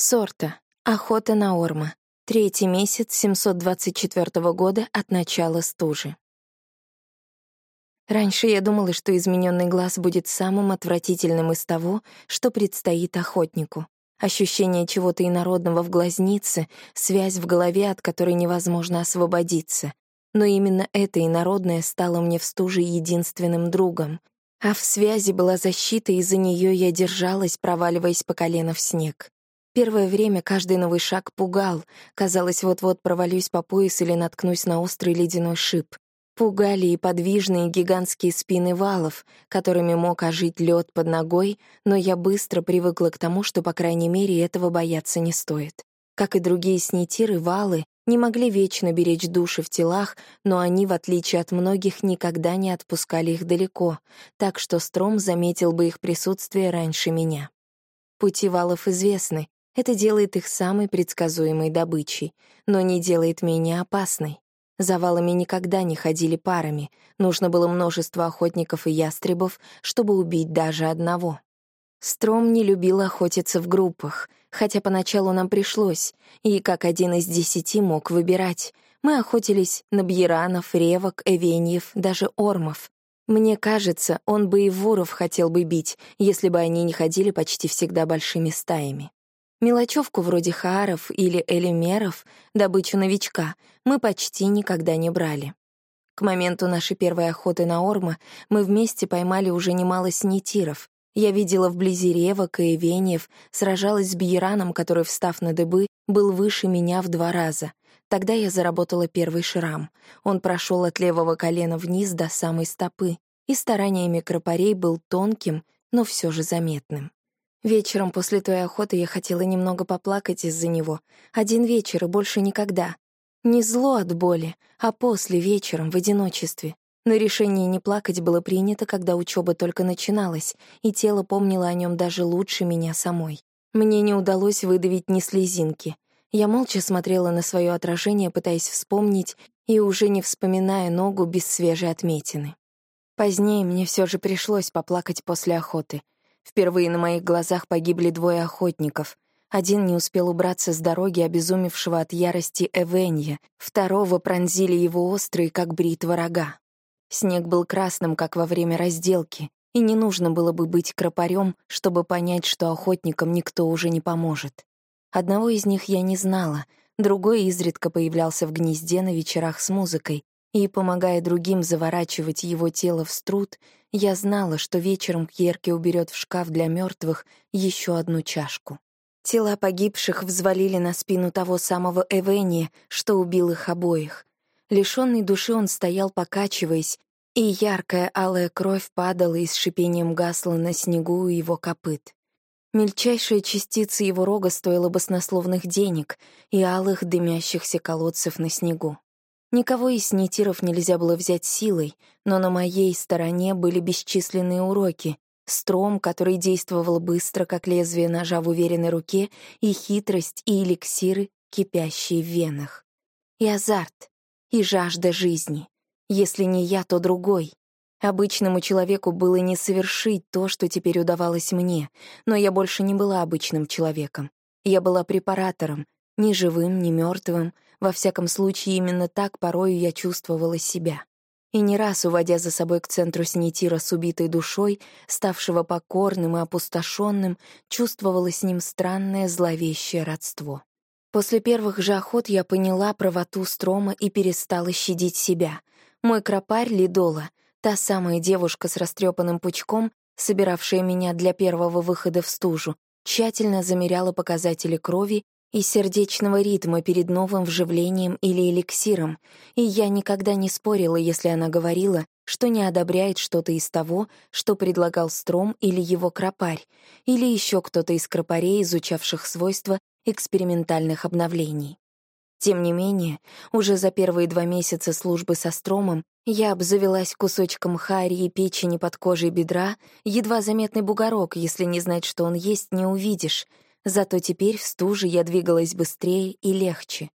Сорта. Охота на орма. Третий месяц 724 года от начала стужи. Раньше я думала, что измененный глаз будет самым отвратительным из того, что предстоит охотнику. Ощущение чего-то инородного в глазнице, связь в голове, от которой невозможно освободиться. Но именно это инородное стало мне в стуже единственным другом. А в связи была защита, и за нее я держалась, проваливаясь по колено в снег. Первое время каждый новый шаг пугал. Казалось, вот-вот провалюсь по пояс или наткнусь на острый ледяной шип. Пугали и подвижные гигантские спины валов, которыми мог ожить лед под ногой, но я быстро привыкла к тому, что, по крайней мере, этого бояться не стоит. Как и другие снитиры, валы не могли вечно беречь души в телах, но они, в отличие от многих, никогда не отпускали их далеко, так что Стром заметил бы их присутствие раньше меня. Пути валов известны, это делает их самой предсказуемой добычей, но не делает меня опасной. Завалами никогда не ходили парами, нужно было множество охотников и ястребов, чтобы убить даже одного. Стром не любил охотиться в группах, хотя поначалу нам пришлось, и как один из десяти мог выбирать. Мы охотились на бьеранов, ревок, эвеньев, даже ормов. Мне кажется, он бы и воров хотел бы бить, если бы они не ходили почти всегда большими стаями. Мелочевку вроде хааров или элемеров, добычу новичка, мы почти никогда не брали. К моменту нашей первой охоты на Орма мы вместе поймали уже немало снитиров. Я видела вблизи ревок и эвениев, сражалась с Бьераном, который, встав на дыбы, был выше меня в два раза. Тогда я заработала первый шрам. Он прошел от левого колена вниз до самой стопы, и стараниями кропарей был тонким, но все же заметным. Вечером после той охоты я хотела немного поплакать из-за него. Один вечер и больше никогда. Не зло от боли, а после вечером в одиночестве. Но решение не плакать было принято, когда учеба только начиналась, и тело помнило о нем даже лучше меня самой. Мне не удалось выдавить ни слезинки. Я молча смотрела на свое отражение, пытаясь вспомнить, и уже не вспоминая ногу без свежей отметины. Позднее мне все же пришлось поплакать после охоты — Впервые на моих глазах погибли двое охотников. Один не успел убраться с дороги, обезумевшего от ярости Эвенья, второго пронзили его острые, как бритва рога. Снег был красным, как во время разделки, и не нужно было бы быть кропарем, чтобы понять, что охотникам никто уже не поможет. Одного из них я не знала, другой изредка появлялся в гнезде на вечерах с музыкой, и, помогая другим заворачивать его тело в струд, я знала, что вечером Кьерке уберет в шкаф для мертвых еще одну чашку. Тела погибших взвалили на спину того самого Эвения, что убил их обоих. Лишенный души он стоял, покачиваясь, и яркая алая кровь падала и с шипением гасла на снегу у его копыт. Мельчайшая частица его рога стоила баснословных денег и алых дымящихся колодцев на снегу. Никого из нитиров нельзя было взять силой, но на моей стороне были бесчисленные уроки, стром, который действовал быстро, как лезвие ножа в уверенной руке, и хитрость, и эликсиры, кипящие в венах. И азарт, и жажда жизни. Если не я, то другой. Обычному человеку было не совершить то, что теперь удавалось мне, но я больше не была обычным человеком. Я была препаратором, ни живым, ни мертвым, во всяком случае, именно так порою я чувствовала себя. И не раз, уводя за собой к центру снитира с убитой душой, ставшего покорным и опустошенным, чувствовала с ним странное зловещее родство. После первых же охот я поняла правоту Строма и перестала щадить себя. Мой кропарь Лидола, та самая девушка с растрепанным пучком, собиравшая меня для первого выхода в стужу, тщательно замеряла показатели крови и сердечного ритма перед новым вживлением или эликсиром, и я никогда не спорила, если она говорила, что не одобряет что-то из того, что предлагал Стром или его кропарь, или еще кто-то из кропарей, изучавших свойства экспериментальных обновлений. Тем не менее, уже за первые два месяца службы со Стромом я обзавелась кусочком хари и печени под кожей бедра, едва заметный бугорок, если не знать, что он есть, не увидишь — Зато теперь в стуже я двигалась быстрее и легче.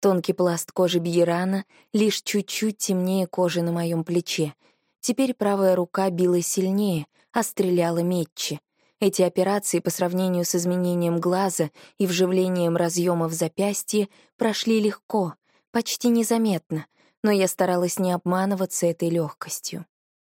Тонкий пласт кожи Бьерана лишь чуть-чуть темнее кожи на моем плече. Теперь правая рука била сильнее, а стреляла метче. Эти операции по сравнению с изменением глаза и вживлением разъема в запястье прошли легко, почти незаметно, но я старалась не обманываться этой легкостью.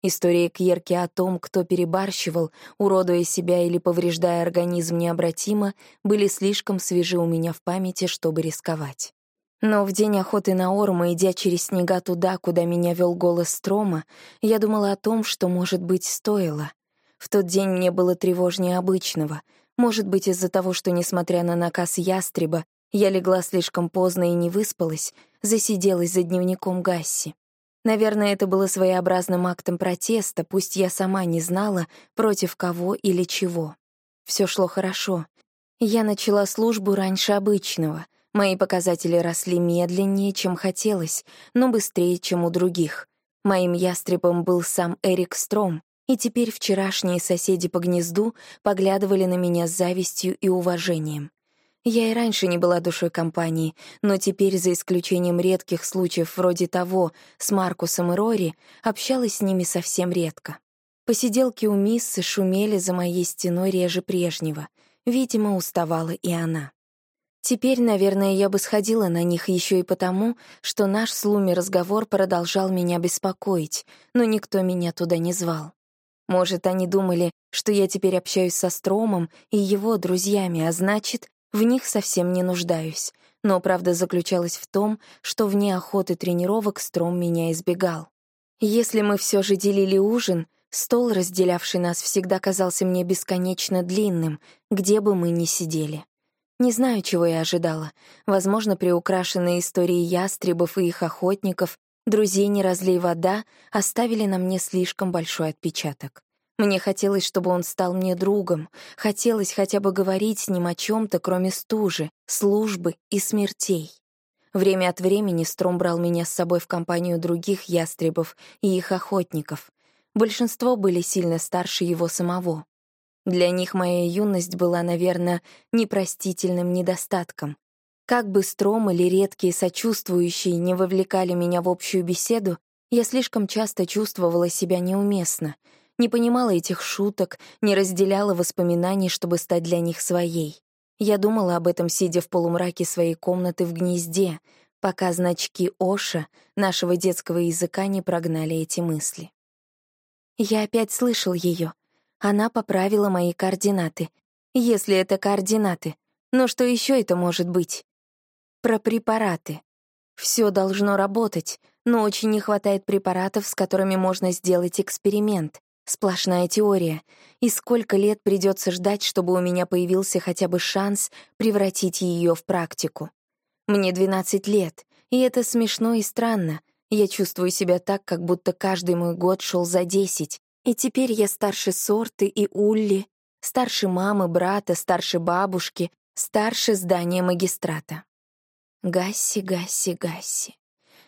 Истории Кьерки о том, кто перебарщивал, уродуя себя или повреждая организм необратимо, были слишком свежи у меня в памяти, чтобы рисковать. Но в день охоты на Орма, идя через снега туда, куда меня вел голос Строма, я думала о том, что, может быть, стоило. В тот день мне было тревожнее обычного. Может быть, из-за того, что, несмотря на наказ ястреба, я легла слишком поздно и не выспалась, засиделась за дневником Гасси. Наверное, это было своеобразным актом протеста, пусть я сама не знала, против кого или чего. Все шло хорошо. Я начала службу раньше обычного. Мои показатели росли медленнее, чем хотелось, но быстрее, чем у других. Моим ястребом был сам Эрик Стром, и теперь вчерашние соседи по гнезду поглядывали на меня с завистью и уважением. Я и раньше не была душой компании, но теперь, за исключением редких случаев вроде того с Маркусом и Рори, общалась с ними совсем редко. Посиделки у миссы шумели за моей стеной реже прежнего. Видимо, уставала и она. Теперь, наверное, я бы сходила на них еще и потому, что наш с Луми разговор продолжал меня беспокоить, но никто меня туда не звал. Может, они думали, что я теперь общаюсь со Стромом и его друзьями, а значит, в них совсем не нуждаюсь. Но правда заключалась в том, что вне охоты тренировок Стром меня избегал. Если мы все же делили ужин, стол, разделявший нас, всегда казался мне бесконечно длинным, где бы мы ни сидели. Не знаю, чего я ожидала. Возможно, приукрашенные истории ястребов и их охотников, друзей «Не разлей вода» оставили на мне слишком большой отпечаток. Мне хотелось, чтобы он стал мне другом, хотелось хотя бы говорить с ним о чем то кроме стужи, службы и смертей. Время от времени Стром брал меня с собой в компанию других ястребов и их охотников. Большинство были сильно старше его самого. Для них моя юность была, наверное, непростительным недостатком. Как бы Стром или редкие сочувствующие не вовлекали меня в общую беседу, я слишком часто чувствовала себя неуместно — не понимала этих шуток, не разделяла воспоминаний, чтобы стать для них своей. Я думала об этом, сидя в полумраке своей комнаты в гнезде, пока значки Оша, нашего детского языка, не прогнали эти мысли. Я опять слышал ее. Она поправила мои координаты. Если это координаты. Но что еще это может быть? Про препараты. Все должно работать, но очень не хватает препаратов, с которыми можно сделать эксперимент. Сплошная теория. И сколько лет придется ждать, чтобы у меня появился хотя бы шанс превратить ее в практику. Мне 12 лет, и это смешно и странно. Я чувствую себя так, как будто каждый мой год шел за 10. И теперь я старше Сорты и Улли, старше мамы, брата, старше бабушки, старше здания магистрата. Гасси, Гасси, Гасси.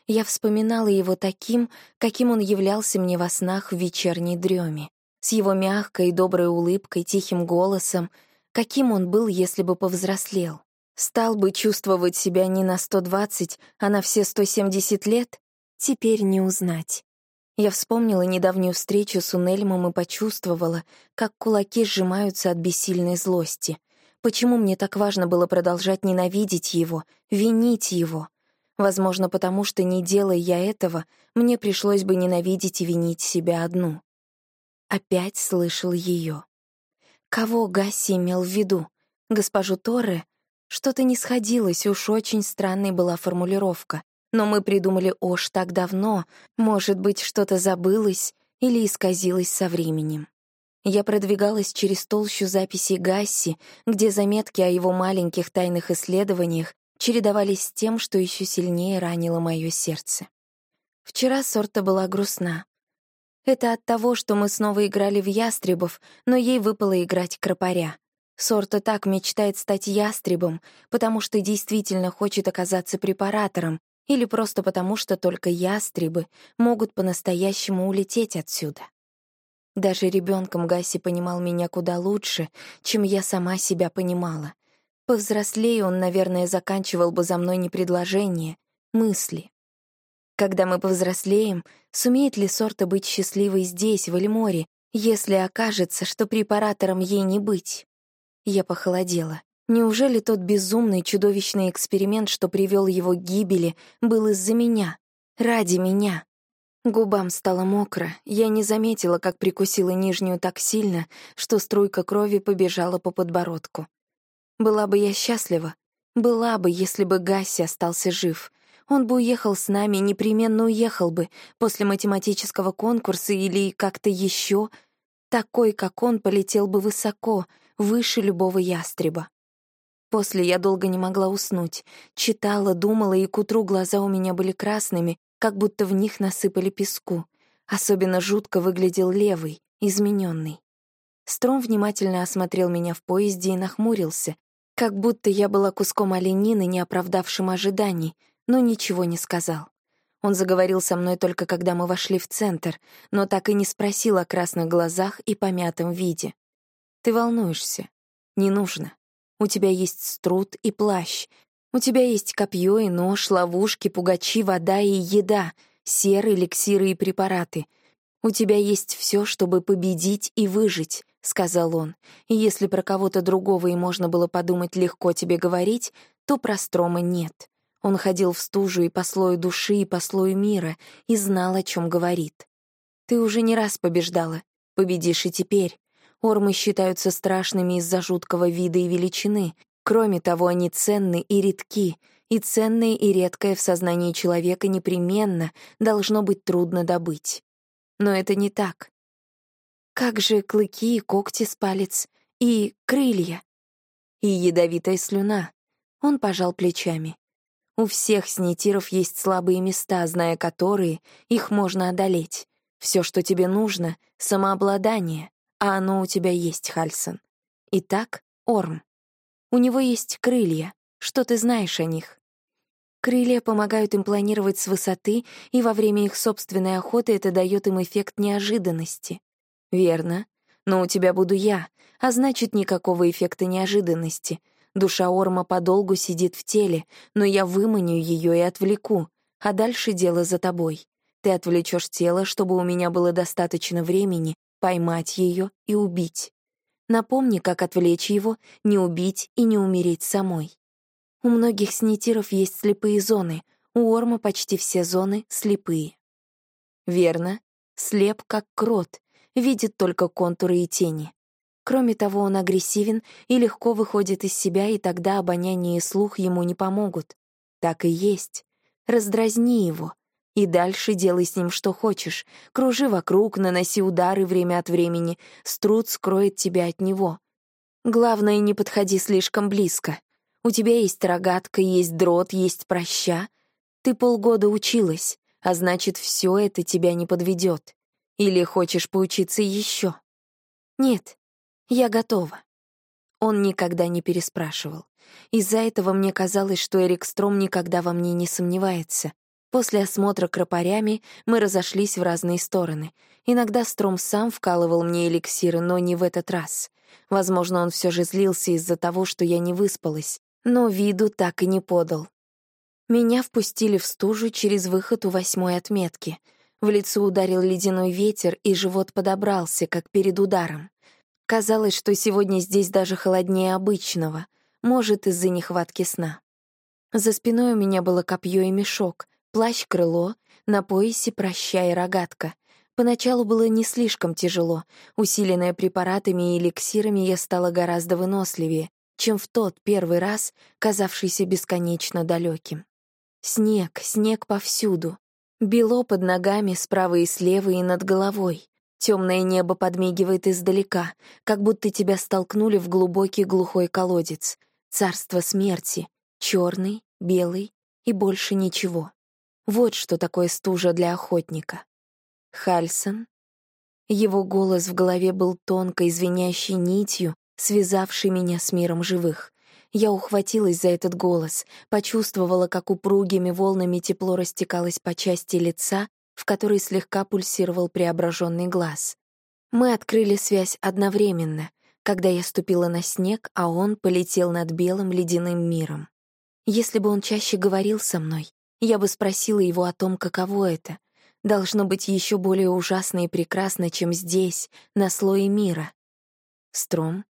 Я вспоминала его таким, каким он являлся мне во снах в вечерней дреме, с его мягкой и доброй улыбкой, тихим голосом, каким он был, если бы повзрослел. Стал бы чувствовать себя не на 120, а на все 170 лет? Теперь не узнать. Я вспомнила недавнюю встречу с Унельмом и почувствовала, как кулаки сжимаются от бессильной злости. Почему мне так важно было продолжать ненавидеть его, винить его? Возможно, потому что, не делая я этого, мне пришлось бы ненавидеть и винить себя одну. Опять слышал ее. Кого Гасси имел в виду? Госпожу Торре? Что-то не сходилось, уж очень странной была формулировка. Но мы придумали Ош так давно, может быть, что-то забылось или исказилось со временем. Я продвигалась через толщу записей Гасси, где заметки о его маленьких тайных исследованиях чередовались с тем, что еще сильнее ранило мое сердце. Вчера сорта была грустна. Это от того, что мы снова играли в ястребов, но ей выпало играть кропаря. Сорта так мечтает стать ястребом, потому что действительно хочет оказаться препаратором, или просто потому, что только ястребы могут по-настоящему улететь отсюда. Даже ребенком Гаси понимал меня куда лучше, чем я сама себя понимала — Повзрослее он, наверное, заканчивал бы за мной не предложение, мысли. Когда мы повзрослеем, сумеет ли Сорта быть счастливой здесь, в Эльморе, Если окажется, что препаратором ей не быть. Я похолодела. Неужели тот безумный чудовищный эксперимент, что привел его к гибели, был из-за меня? Ради меня? Губам стало мокро, я не заметила, как прикусила нижнюю так сильно, что струйка крови побежала по подбородку. Была бы я счастлива, была бы, если бы Гасси остался жив. Он бы уехал с нами, непременно уехал бы, после математического конкурса или как-то еще. Такой, как он, полетел бы высоко, выше любого ястреба. После я долго не могла уснуть. Читала, думала, и к утру глаза у меня были красными, как будто в них насыпали песку. Особенно жутко выглядел левый, измененный. Стром внимательно осмотрел меня в поезде и нахмурился, как будто я была куском оленины, не оправдавшим ожиданий, но ничего не сказал. Он заговорил со мной только когда мы вошли в центр, но так и не спросил о красных глазах и помятом виде. «Ты волнуешься. Не нужно. У тебя есть струд и плащ. У тебя есть копье и нож, ловушки, пугачи, вода и еда, серы, эликсиры и препараты. У тебя есть все, чтобы победить и выжить», — сказал он. «И если про кого-то другого и можно было подумать легко тебе говорить, то про Строма нет». Он ходил в стужу и по слою души, и по слою мира, и знал, о чем говорит. «Ты уже не раз побеждала. Победишь и теперь. Ормы считаются страшными из-за жуткого вида и величины. Кроме того, они ценны и редки, и ценное и редкое в сознании человека непременно должно быть трудно добыть. Но это не так. Как же клыки и когти с палец, и крылья, и ядовитая слюна? Он пожал плечами. У всех снитиров есть слабые места, зная которые, их можно одолеть. Все, что тебе нужно — самообладание, а оно у тебя есть, Хальсон. Итак, Орм. У него есть крылья. Что ты знаешь о них? Крылья помогают им планировать с высоты, и во время их собственной охоты это дает им эффект неожиданности. Верно. Но у тебя буду я, а значит, никакого эффекта неожиданности. Душа Орма подолгу сидит в теле, но я выманю ее и отвлеку, а дальше дело за тобой. Ты отвлечешь тело, чтобы у меня было достаточно времени поймать ее и убить. Напомни, как отвлечь его, не убить и не умереть самой. У многих снитиров есть слепые зоны, у Орма почти все зоны слепые. Верно, слеп как крот, видит только контуры и тени. Кроме того, он агрессивен и легко выходит из себя, и тогда обоняние и слух ему не помогут. Так и есть. Раздразни его, и дальше делай с ним что хочешь. Кружи вокруг, наноси удары время от времени. Струд скроет тебя от него. Главное, не подходи слишком близко. У тебя есть рогатка, есть дрот, есть проща. Ты полгода училась, а значит, все это тебя не подведет. Или хочешь поучиться еще? Нет, я готова. Он никогда не переспрашивал. Из-за этого мне казалось, что Эрик Стром никогда во мне не сомневается. После осмотра кропарями мы разошлись в разные стороны. Иногда Стром сам вкалывал мне эликсиры, но не в этот раз. Возможно, он все же злился из-за того, что я не выспалась, но виду так и не подал. Меня впустили в стужу через выход у восьмой отметки. В лицо ударил ледяной ветер, и живот подобрался, как перед ударом. Казалось, что сегодня здесь даже холоднее обычного, может, из-за нехватки сна. За спиной у меня было копье и мешок, Плащ-крыло, на поясе прощай рогатка. Поначалу было не слишком тяжело. Усиленная препаратами и эликсирами, я стала гораздо выносливее, чем в тот первый раз, казавшийся бесконечно далеким. Снег, снег повсюду. Бело под ногами справа и слева и над головой. Темное небо подмигивает издалека, как будто тебя столкнули в глубокий глухой колодец. Царство смерти. черный, белый и больше ничего. Вот что такое стужа для охотника. Хальсон. Его голос в голове был тонкой, звенящей нитью, связавшей меня с миром живых. Я ухватилась за этот голос, почувствовала, как упругими волнами тепло растекалось по части лица, в которой слегка пульсировал преображенный глаз. Мы открыли связь одновременно, когда я ступила на снег, а он полетел над белым ледяным миром. Если бы он чаще говорил со мной, я бы спросила его о том, каково это. должно быть еще более ужасно и прекрасно, чем здесь, на слое мира. Стром?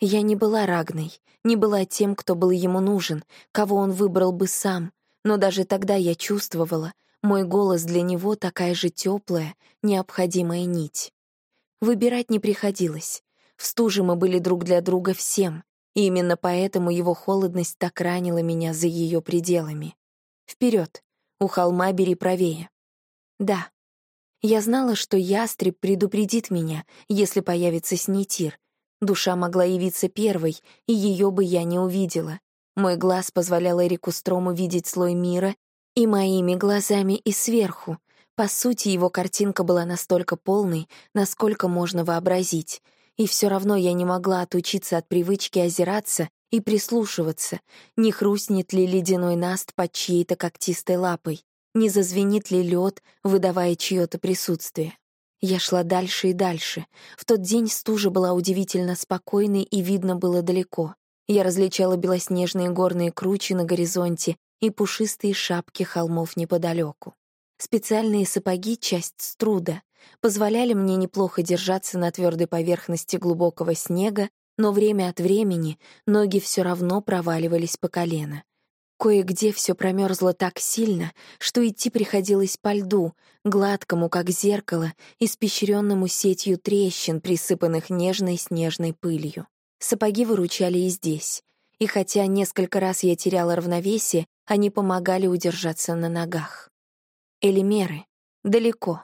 Я не была Рагной, не была тем, кто был ему нужен, кого он выбрал бы сам, но даже тогда я чувствовала, мой голос для него такая же теплая, необходимая нить. Выбирать не приходилось. В стуже мы были друг для друга всем, и именно поэтому его холодность так ранила меня за ее пределами. Вперед, у холма бери правее. Да, я знала, что ястреб предупредит меня, если появится снитир. Душа могла явиться первой, и ее бы я не увидела. Мой глаз позволял Эрику Строму видеть слой мира и моими глазами, и сверху. По сути, его картинка была настолько полной, насколько можно вообразить — и все равно я не могла отучиться от привычки озираться и прислушиваться, не хрустнет ли ледяной наст под чьей-то когтистой лапой, не зазвенит ли лед, выдавая чье-то присутствие. Я шла дальше и дальше. В тот день стужа была удивительно спокойной и видно было далеко. Я различала белоснежные горные кручи на горизонте и пушистые шапки холмов неподалеку. Специальные сапоги — часть струда, позволяли мне неплохо держаться на твердой поверхности глубокого снега, но время от времени ноги все равно проваливались по колено. Кое-где все промерзло так сильно, что идти приходилось по льду, гладкому, как зеркало, испещренному сетью трещин, присыпанных нежной снежной пылью. Сапоги выручали и здесь. И хотя несколько раз я теряла равновесие, они помогали удержаться на ногах. Элимеры. Далеко.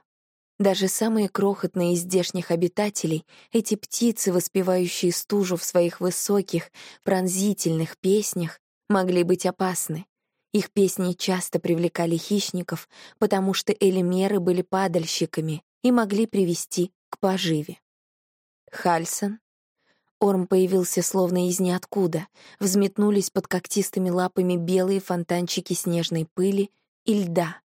Даже самые крохотные из здешних обитателей, эти птицы, воспевающие стужу в своих высоких, пронзительных песнях, могли быть опасны. Их песни часто привлекали хищников, потому что элемеры были падальщиками и могли привести к поживе. Хальсон. Орм появился словно из ниоткуда. Взметнулись под когтистыми лапами белые фонтанчики снежной пыли и льда.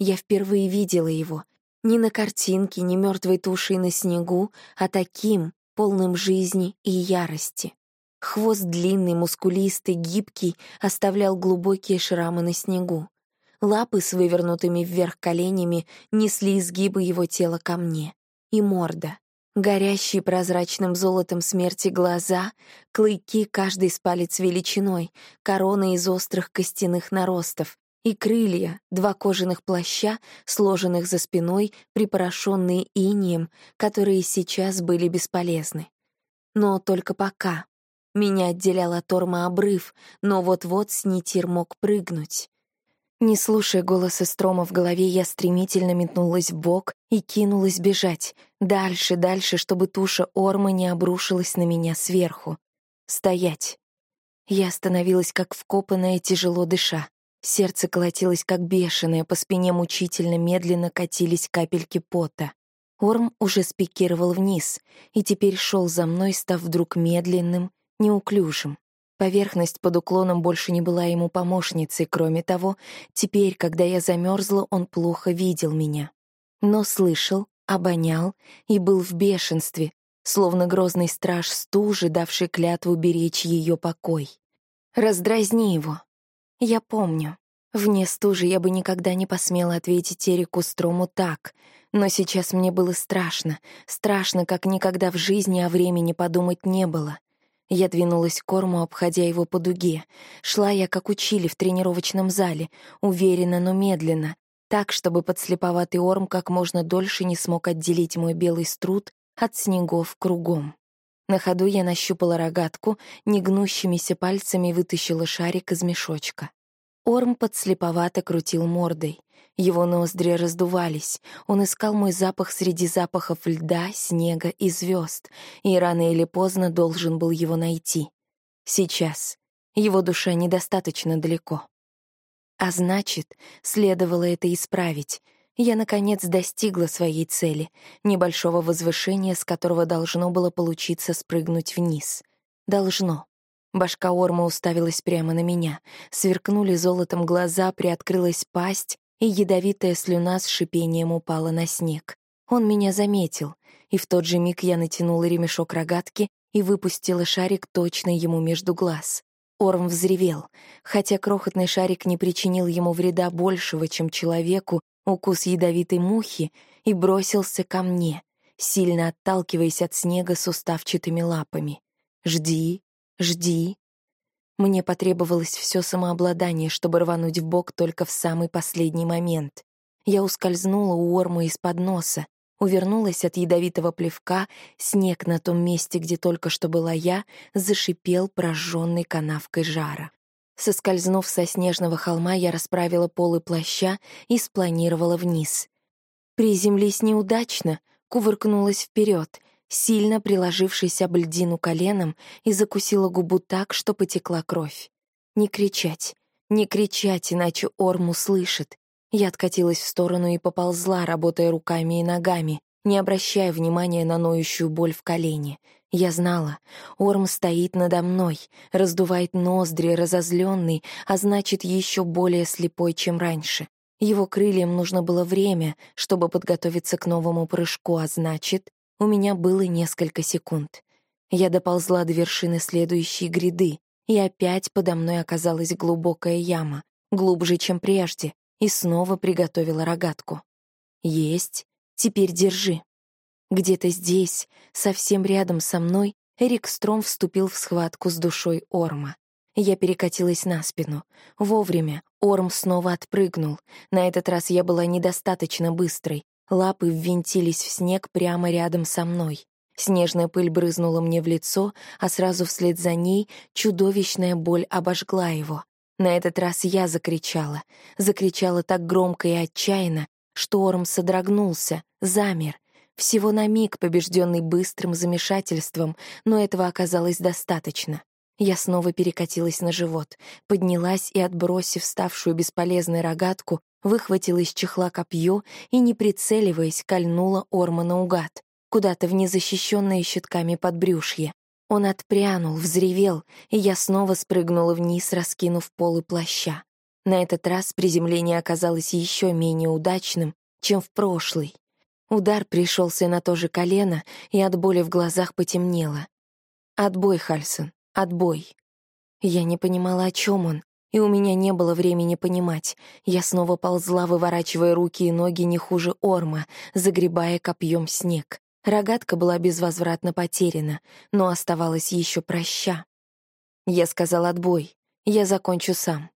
Я впервые видела его, ни на картинке, ни мертвой тушей на снегу, а таким, полным жизни и ярости. Хвост длинный, мускулистый, гибкий, оставлял глубокие шрамы на снегу. Лапы с вывернутыми вверх коленями несли изгибы его тела ко мне. И морда. Горящие прозрачным золотом смерти глаза, клыки каждый с палец величиной, корона из острых костяных наростов, и крылья, два кожаных плаща, сложенных за спиной, припорошенные инием, которые сейчас были бесполезны. Но только пока. Меня отделял от Орма обрыв, но вот-вот Снитир мог прыгнуть. Не слушая голоса Строма в голове, я стремительно метнулась в бок и кинулась бежать. Дальше, дальше, чтобы туша Орма не обрушилась на меня сверху. Стоять. Я остановилась как вкопанная, тяжело дыша. Сердце колотилось как бешеное, по спине мучительно медленно катились капельки пота. Орм уже спикировал вниз и теперь шел за мной, став вдруг медленным, неуклюжим. Поверхность под уклоном больше не была ему помощницей, кроме того, теперь, когда я замерзла, он плохо видел меня. Но слышал, обонял и был в бешенстве, словно грозный страж стужи, давший клятву беречь ее покой. Раздразни его, я помню. Вне стужи я бы никогда не посмела ответить Эрику Строму так, но сейчас мне было страшно, страшно, как никогда в жизни о времени подумать не было. Я двинулась к корму, обходя его по дуге. Шла я, как учили в тренировочном зале, уверенно, но медленно, так, чтобы подслеповатый орм как можно дольше не смог отделить мой белый струд от снегов кругом. На ходу я нащупала рогатку, негнущимися пальцами вытащила шарик из мешочка. Орм подслеповато крутил мордой. Его ноздри раздувались. Он искал мой запах среди запахов льда, снега и звезд, и рано или поздно должен был его найти. Сейчас. Его душа недостаточно далеко. А значит, следовало это исправить, я, наконец, достигла своей цели, небольшого возвышения, с которого должно было получиться спрыгнуть вниз. Должно. Башка Орма уставилась прямо на меня. Сверкнули золотом глаза, приоткрылась пасть, и ядовитая слюна с шипением упала на снег. Он меня заметил, и в тот же миг я натянула ремешок рогатки и выпустила шарик точно ему между глаз. Орм взревел. Хотя крохотный шарик не причинил ему вреда большего, чем человеку, укус ядовитой мухи и бросился ко мне, сильно отталкиваясь от снега суставчатыми лапами. «Жди, жди». Мне потребовалось все самообладание, чтобы рвануть в бок только в самый последний момент. Я ускользнула у Орму из-под носа, увернулась от ядовитого плевка, снег на том месте, где только что была я, зашипел прожженной канавкой жара. Соскользнув со снежного холма, я расправила полы плаща и спланировала вниз. Приземлись неудачно, кувыркнулась вперед, сильно приложившись об льдину коленом, и закусила губу так, что потекла кровь. Не кричать, не кричать, иначе Орм услышит. Я откатилась в сторону и поползла, работая руками и ногами, не обращая внимания на ноющую боль в колене. Я знала, Орм стоит надо мной, раздувает ноздри, разозленный, а значит, еще более слепой, чем раньше. Его крыльям нужно было время, чтобы подготовиться к новому прыжку, а значит, у меня было несколько секунд. Я доползла до вершины следующей гряды, и опять подо мной оказалась глубокая яма, глубже, чем прежде, и снова приготовила рогатку. «Есть, теперь держи». Где-то здесь, совсем рядом со мной, Эрик Стром вступил в схватку с душой Орма. Я перекатилась на спину. Вовремя Орм снова отпрыгнул. На этот раз я была недостаточно быстрой. Лапы ввинтились в снег прямо рядом со мной. Снежная пыль брызнула мне в лицо, а сразу вслед за ней чудовищная боль обожгла его. На этот раз я закричала. Закричала так громко и отчаянно, что Орм содрогнулся, замер, всего на миг, побежденный быстрым замешательством, но этого оказалось достаточно. Я снова перекатилась на живот, поднялась и, отбросив ставшую бесполезной рогатку, выхватила из чехла копье и, не прицеливаясь, кольнула Орма наугад, куда-то в незащищенные щитками подбрюшье. Он отпрянул, взревел, и я снова спрыгнула вниз, раскинув полы плаща. На этот раз приземление оказалось еще менее удачным, чем в прошлый. Удар пришелся на то же колено, и от боли в глазах потемнело. «Отбой, Хальсон, отбой». Я не понимала, о чем он, и у меня не было времени понимать. Я снова ползла, выворачивая руки и ноги не хуже орма, загребая копьем снег. Рогатка была безвозвратно потеряна, но оставалась еще проща. Я сказал отбой. Я закончу сам.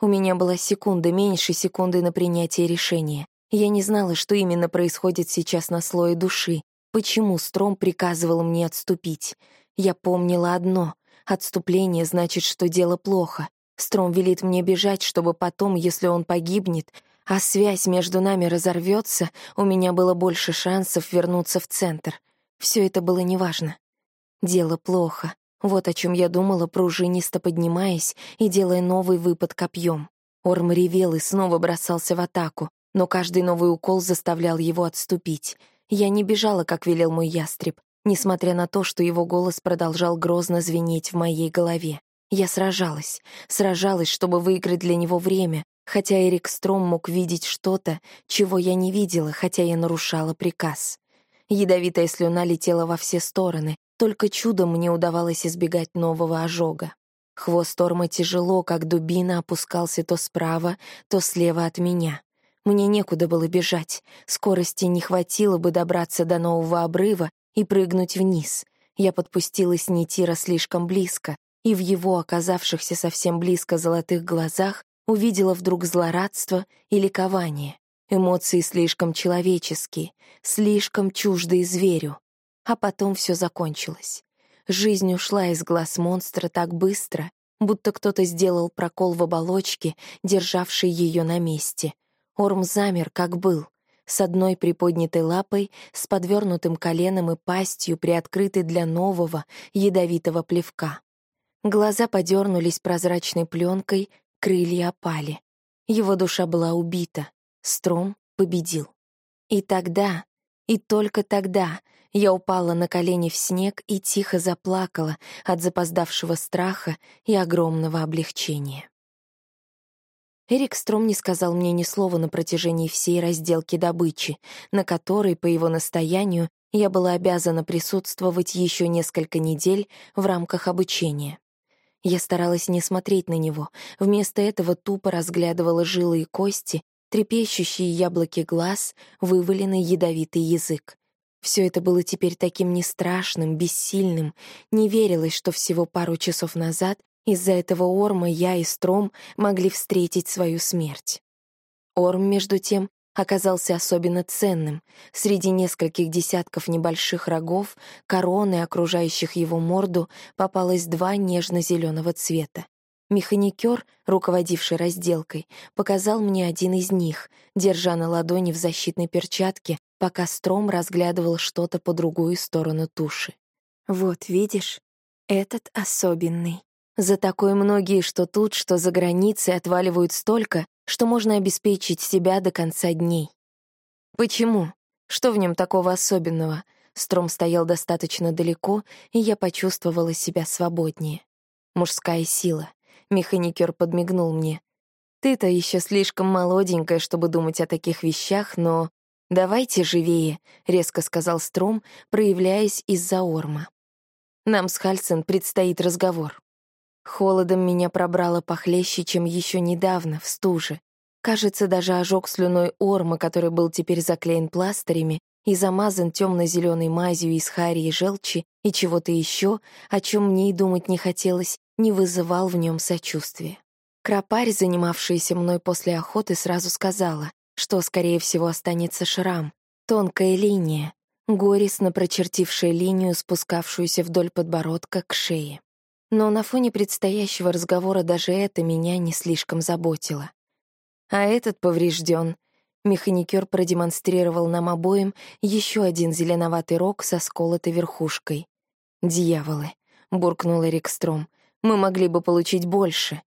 У меня была секунда, меньше секунды на принятие решения. Я не знала, что именно происходит сейчас на слое души, почему Стром приказывал мне отступить. Я помнила одно — отступление значит, что дело плохо. Стром велит мне бежать, чтобы потом, если он погибнет, а связь между нами разорвется, у меня было больше шансов вернуться в центр. Все это было неважно. Дело плохо. Вот о чем я думала, пружинисто поднимаясь и делая новый выпад копьем. Орм ревел и снова бросался в атаку но каждый новый укол заставлял его отступить. Я не бежала, как велел мой ястреб, несмотря на то, что его голос продолжал грозно звенеть в моей голове. Я сражалась, сражалась, чтобы выиграть для него время, хотя Эрик Стром мог видеть что-то, чего я не видела, хотя я нарушала приказ. Ядовитая слюна летела во все стороны, только чудом мне удавалось избегать нового ожога. Хвост Орма тяжело, как дубина, опускался то справа, то слева от меня. Мне некуда было бежать, скорости не хватило бы добраться до нового обрыва и прыгнуть вниз. Я подпустилась Нитира слишком близко, и в его оказавшихся совсем близко золотых глазах увидела вдруг злорадство и ликование. Эмоции слишком человеческие, слишком чуждые зверю. А потом все закончилось. Жизнь ушла из глаз монстра так быстро, будто кто-то сделал прокол в оболочке, державшей ее на месте — Орм замер, как был, с одной приподнятой лапой, с подвернутым коленом и пастью, приоткрытой для нового, ядовитого плевка. Глаза подернулись прозрачной пленкой, крылья опали. Его душа была убита. Стром победил. И тогда, и только тогда я упала на колени в снег и тихо заплакала от запоздавшего страха и огромного облегчения. Эрик Стром не сказал мне ни слова на протяжении всей разделки добычи, на которой, по его настоянию, я была обязана присутствовать еще несколько недель в рамках обучения. Я старалась не смотреть на него, вместо этого тупо разглядывала жилы и кости, трепещущие яблоки глаз, вываленный ядовитый язык. Все это было теперь таким нестрашным, бессильным. Не верилось, что всего пару часов назад из-за этого Орма я и Стром могли встретить свою смерть. Орм, между тем, оказался особенно ценным. Среди нескольких десятков небольших рогов, короны, окружающих его морду, попалось два нежно-зеленого цвета. Механикер, руководивший разделкой, показал мне один из них, держа на ладони в защитной перчатке, пока Стром разглядывал что-то по другую сторону туши. «Вот, видишь, этот особенный. За такое многие, что тут, что за границей, отваливают столько, что можно обеспечить себя до конца дней. Почему? Что в нем такого особенного? Стром стоял достаточно далеко, и я почувствовала себя свободнее. Мужская сила. Механикер подмигнул мне. Ты-то еще слишком молоденькая, чтобы думать о таких вещах, но... «Давайте живее», — резко сказал Стром, проявляясь из-за орма. «Нам с Хальсен предстоит разговор». Холодом меня пробрало похлеще, чем еще недавно, в стуже. Кажется, даже ожог слюной орма, который был теперь заклеен пластырями и замазан темно-зеленой мазью из хари и желчи и чего-то еще, о чем мне и думать не хотелось, не вызывал в нем сочувствия. Кропарь, занимавшаяся мной после охоты, сразу сказала, что, скорее всего, останется шрам, тонкая линия, горестно прочертившая линию, спускавшуюся вдоль подбородка к шее. Но на фоне предстоящего разговора даже это меня не слишком заботило. А этот поврежден. Механикер продемонстрировал нам обоим еще один зеленоватый рог со сколотой верхушкой. «Дьяволы!» — буркнул Эрик Стром. «Мы могли бы получить больше».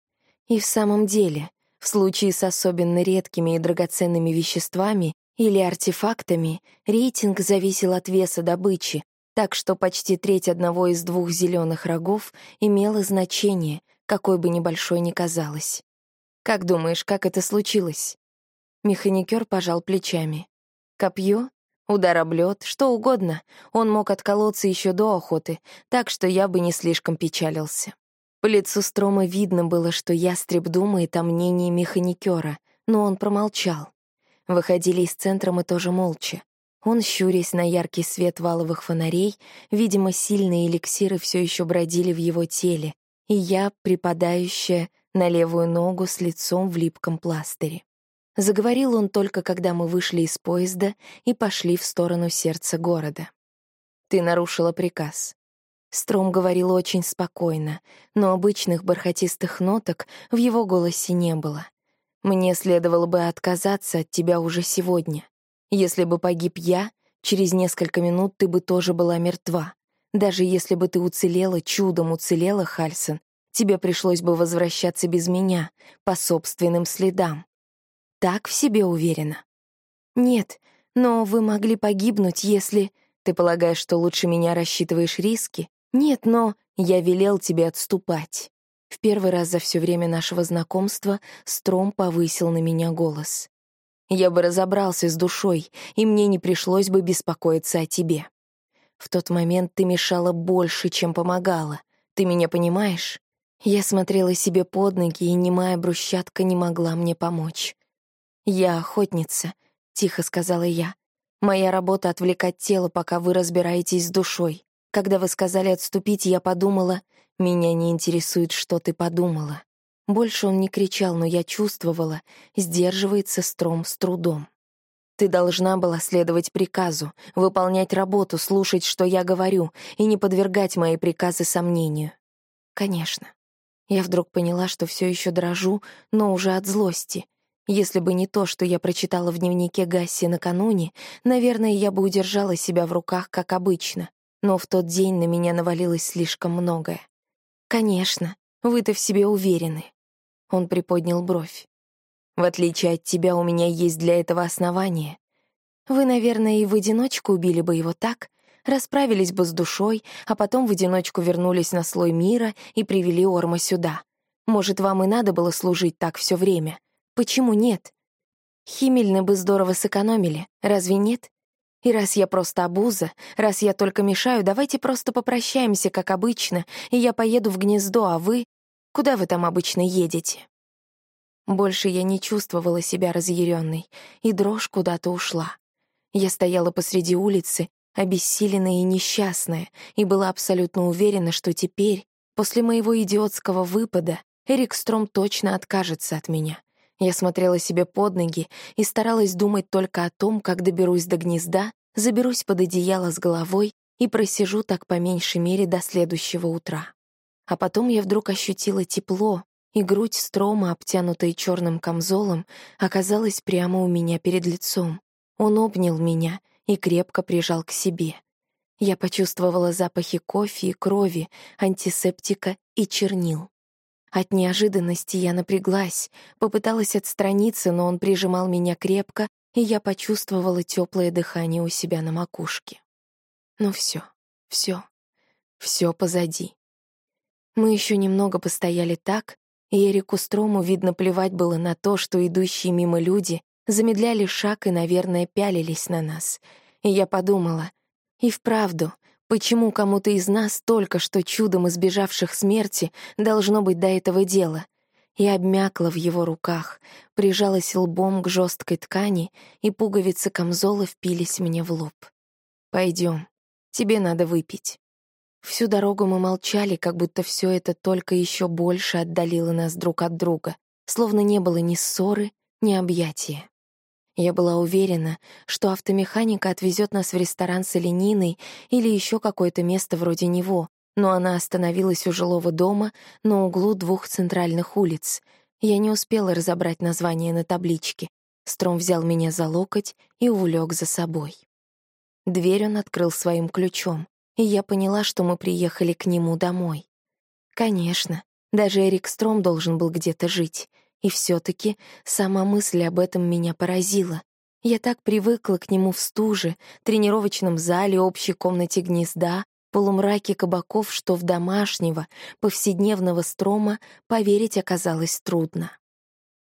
И в самом деле, в случае с особенно редкими и драгоценными веществами или артефактами, рейтинг зависел от веса добычи, так что почти треть одного из двух зеленых рогов имела значение, какой бы небольшой ни казалось. «Как думаешь, как это случилось?» Механикер пожал плечами. «Копье? Удар об лед, что угодно. Он мог отколоться еще до охоты, так что я бы не слишком печалился». По лицу Строма видно было, что ястреб думает о мнении механикера, но он промолчал. Выходили из центра мы тоже молча. Он, щурясь на яркий свет валовых фонарей, видимо, сильные эликсиры все еще бродили в его теле, и я, припадающая на левую ногу с лицом в липком пластыре. Заговорил он только, когда мы вышли из поезда и пошли в сторону сердца города. «Ты нарушила приказ». Стром говорил очень спокойно, но обычных бархатистых ноток в его голосе не было. «Мне следовало бы отказаться от тебя уже сегодня. Если бы погиб я, через несколько минут ты бы тоже была мертва. Даже если бы ты уцелела, чудом уцелела, Хальсон, тебе пришлось бы возвращаться без меня, по собственным следам. Так в себе уверена? Нет, но вы могли погибнуть, если... Ты полагаешь, что лучше меня рассчитываешь риски? Нет, но я велел тебе отступать. В первый раз за все время нашего знакомства Стром повысил на меня голос я бы разобрался с душой, и мне не пришлось бы беспокоиться о тебе. В тот момент ты мешала больше, чем помогала. Ты меня понимаешь? Я смотрела себе под ноги, и немая брусчатка не могла мне помочь. «Я охотница», — тихо сказала я. «Моя работа — отвлекать тело, пока вы разбираетесь с душой. Когда вы сказали отступить, я подумала, меня не интересует, что ты подумала. Больше он не кричал, но я чувствовала, сдерживается Стром с трудом. Ты должна была следовать приказу, выполнять работу, слушать, что я говорю, и не подвергать мои приказы сомнению. Конечно. Я вдруг поняла, что все еще дрожу, но уже от злости. Если бы не то, что я прочитала в дневнике Гасси накануне, наверное, я бы удержала себя в руках, как обычно. Но в тот день на меня навалилось слишком многое. Конечно, вы-то в себе уверены. Он приподнял бровь. В отличие от тебя, у меня есть для этого основания. Вы, наверное, и в одиночку убили бы его так, расправились бы с душой, а потом в одиночку вернулись на слой мира и привели Орма сюда. Может, вам и надо было служить так все время? Почему нет? Химельны бы здорово сэкономили, разве нет? И раз я просто обуза, раз я только мешаю, давайте просто попрощаемся, как обычно, и я поеду в гнездо, а вы... Куда вы там обычно едете?» Больше я не чувствовала себя разъяренной, и дрожь куда-то ушла. Я стояла посреди улицы, обессиленная и несчастная, и была абсолютно уверена, что теперь, после моего идиотского выпада, Эрик Стром точно откажется от меня. Я смотрела себе под ноги и старалась думать только о том, как доберусь до гнезда, заберусь под одеяло с головой и просижу так по меньшей мере до следующего утра. А потом я вдруг ощутила тепло, и грудь Строма, обтянутая черным камзолом, оказалась прямо у меня перед лицом. Он обнял меня и крепко прижал к себе. Я почувствовала запахи кофе и крови, антисептика и чернил. От неожиданности я напряглась, попыталась отстраниться, но он прижимал меня крепко, и я почувствовала теплое дыхание у себя на макушке. Ну все, все, все позади. Мы еще немного постояли так, и Эрику Строму, видно, плевать было на то, что идущие мимо люди замедляли шаг и, наверное, пялились на нас. И я подумала, и вправду, почему кому-то из нас, только что чудом избежавших смерти, должно быть до этого дела? И обмякла в его руках, прижалась лбом к жесткой ткани, и пуговицы камзола впились мне в лоб. Пойдем, тебе надо выпить. Всю дорогу мы молчали, как будто все это только еще больше отдалило нас друг от друга, словно не было ни ссоры, ни объятия. Я была уверена, что автомеханика отвезет нас в ресторан с олениной или еще какое-то место вроде него, но она остановилась у жилого дома на углу двух центральных улиц. Я не успела разобрать название на табличке. Стром взял меня за локоть и увлек за собой. Дверь он открыл своим ключом и я поняла, что мы приехали к нему домой. Конечно, даже Эрик Стром должен был где-то жить, и все таки сама мысль об этом меня поразила. Я так привыкла к нему в стуже, тренировочном зале, общей комнате гнезда, полумраке кабаков, что в домашнего, повседневного Строма поверить оказалось трудно.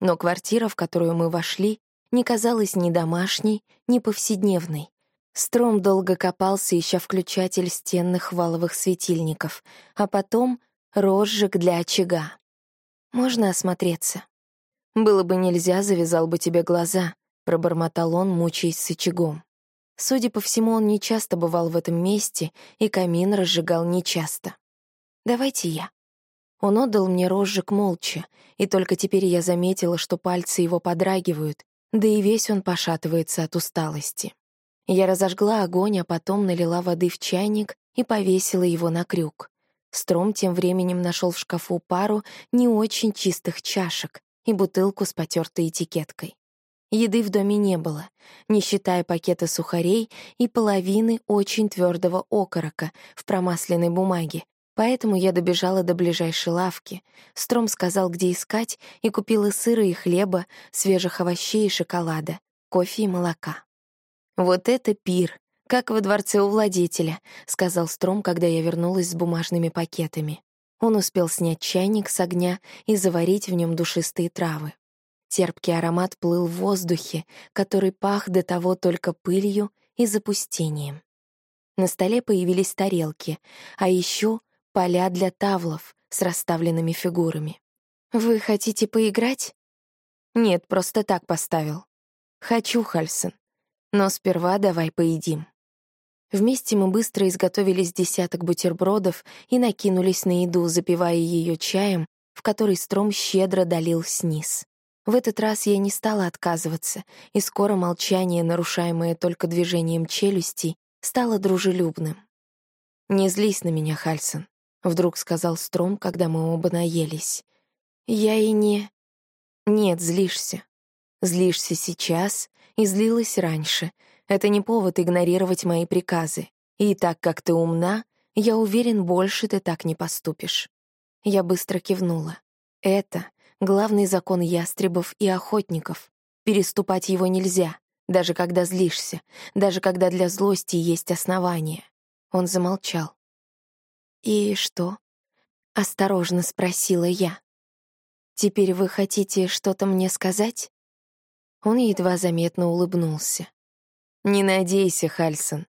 Но квартира, в которую мы вошли, не казалась ни домашней, ни повседневной. Стром долго копался, ища включатель стенных валовых светильников, а потом розжиг для очага. «Можно осмотреться?» «Было бы нельзя, завязал бы тебе глаза», — пробормотал он, мучаясь с очагом. Судя по всему, он нечасто бывал в этом месте, и камин разжигал нечасто. «Давайте я». Он отдал мне розжиг молча, и только теперь я заметила, что пальцы его подрагивают, да и весь он пошатывается от усталости. Я разожгла огонь, а потом налила воды в чайник и повесила его на крюк. Стром тем временем нашел в шкафу пару не очень чистых чашек и бутылку с потертой этикеткой. Еды в доме не было, не считая пакета сухарей и половины очень твердого окорока в промасленной бумаге, поэтому я добежала до ближайшей лавки. Стром сказал, где искать, и купила сыра и хлеба, свежих овощей и шоколада, кофе и молока. «Вот это пир! Как во дворце у владетеля», — сказал Стром, когда я вернулась с бумажными пакетами. Он успел снять чайник с огня и заварить в нем душистые травы. Терпкий аромат плыл в воздухе, который пах до того только пылью и запустением. На столе появились тарелки, а еще поля для тавлов с расставленными фигурами. «Вы хотите поиграть?» «Нет, просто так поставил». «Хочу, Хальсон. Но сперва давай поедим. Вместе мы быстро изготовили с десяток бутербродов и накинулись на еду, запивая ее чаем, в который Стром щедро долил сниз. В этот раз я не стала отказываться, и скоро молчание, нарушаемое только движением челюстей, стало дружелюбным. «Не злись на меня, Хальсон», — вдруг сказал Стром, когда мы оба наелись. «Я и не...» «Нет, злишься. Злишься сейчас и злилась раньше. Это не повод игнорировать мои приказы. И так как ты умна, я уверен, больше ты так не поступишь. Я быстро кивнула. Это главный закон ястребов и охотников. Переступать его нельзя, даже когда злишься, даже когда для злости есть основания. Он замолчал. «И что?» — осторожно спросила я. «Теперь вы хотите что-то мне сказать?» Он едва заметно улыбнулся. «Не надейся, Хальсон.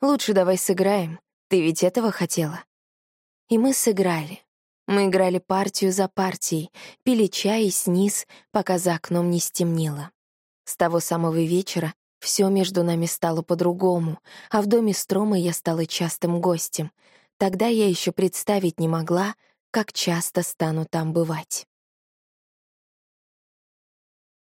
Лучше давай сыграем. Ты ведь этого хотела?» И мы сыграли. Мы играли партию за партией, пили чай сниз, пока за окном не стемнело. С того самого вечера все между нами стало по-другому, а в доме Строма я стала частым гостем. Тогда я еще представить не могла, как часто стану там бывать.